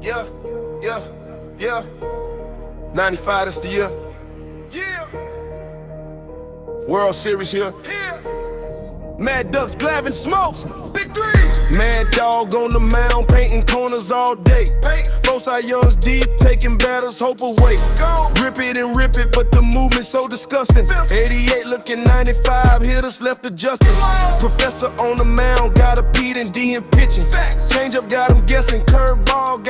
Yeah, yeah, yeah. 95, that's the year. Yeah, World Series here. here, Mad Ducks, Glavine Smoltz. big three. Mad Dog on the mound, painting corners all day. Paint. Our youngs deep, taking battles, hope away. Go. Rip it and rip it, but the movement so disgusting. 88 looking 95, hit us left adjusting. Professor on the mound, got a Pete and D in pitching. Facts. Change up, got him guessing. Curveball,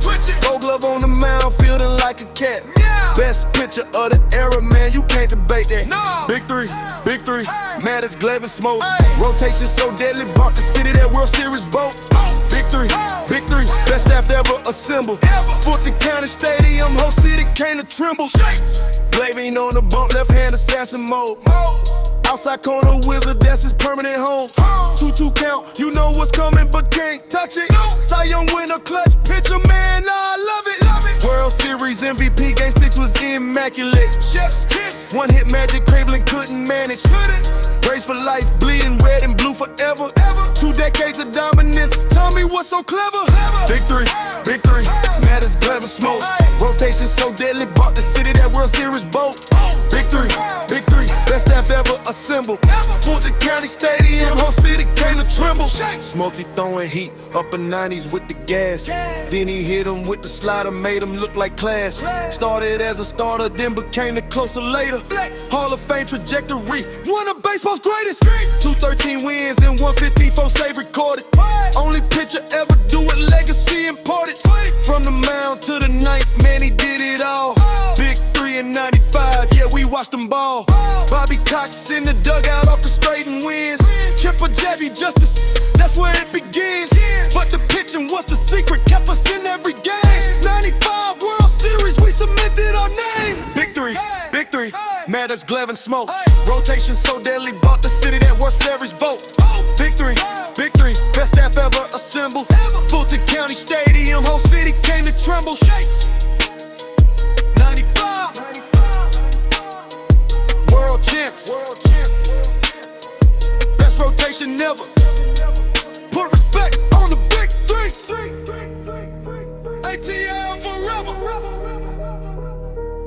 got him twitching. Twitching. Gold glove on the mound, fielding like a cat. Yeah. Best pitcher of the era, man, you can't debate that. No. Big three, big three. Hey. Mad as Glavine Smoltz. Hey. Rotation so deadly, bought the city that World Series boat. Big three, big three. Best staff ever assembled. Ever. Fulton County Stadium, whole city came to tremble. Shake. Glavine on the bump, left hand assassin mode. Mo. Outside corner wizard, that's his permanent home. 2 2 count, you know what's coming, but can't touch it. No. Cy Young winner, clutch pitcher, MVP, game six was immaculate. Chef's kiss. One hit magic, Cleveland couldn't manage. Couldn't. Race for life, bleeding red and blue forever. Ever. Two decades of dominance. Tell me what's so clever. Clever. Big three, Hey. big three. Hey. Maddux, clever Smoltz. Hey. Rotation so deadly, bought the city that World Series boat. Big three. Best staff ever assembled. Ever. Fulton County Stadium, whole city came to tremble. Smokey throwing heat, upper 90s with the gas. Then he hit him with the slider, made him look like class. Started as a starter, then became the closer later. Hall of Fame trajectory, one of baseball's greatest. 213 wins and 154 save recorded. Only pitcher ever do it, legacy imported. From the mound to the ninth, man, he did it all. Big three and 95, yeah, we watched them ball. Bobby Cox in the dugout, orchestrating wins. Triple Jabby Justice, that's where it begins. But the pitching was the secret, kept us in every game. 95 World Series, we cemented our name. Big three, big three. Maddux, Glavine Smoltz. Hey. Rotation so deadly, bought the city that World Series boat. Big three, big three. Best staff ever assembled. Fulton County Stadium, whole city came to tremble.